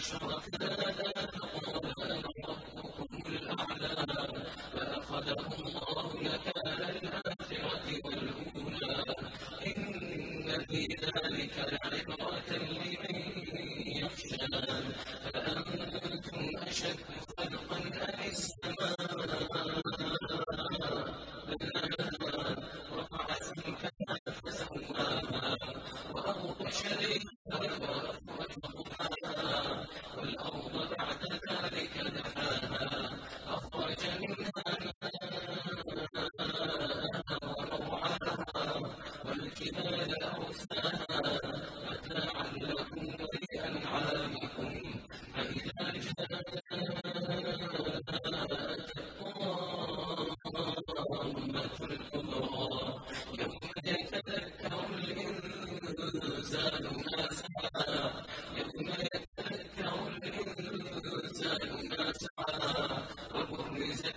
National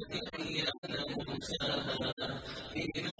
العهد أيام موساها في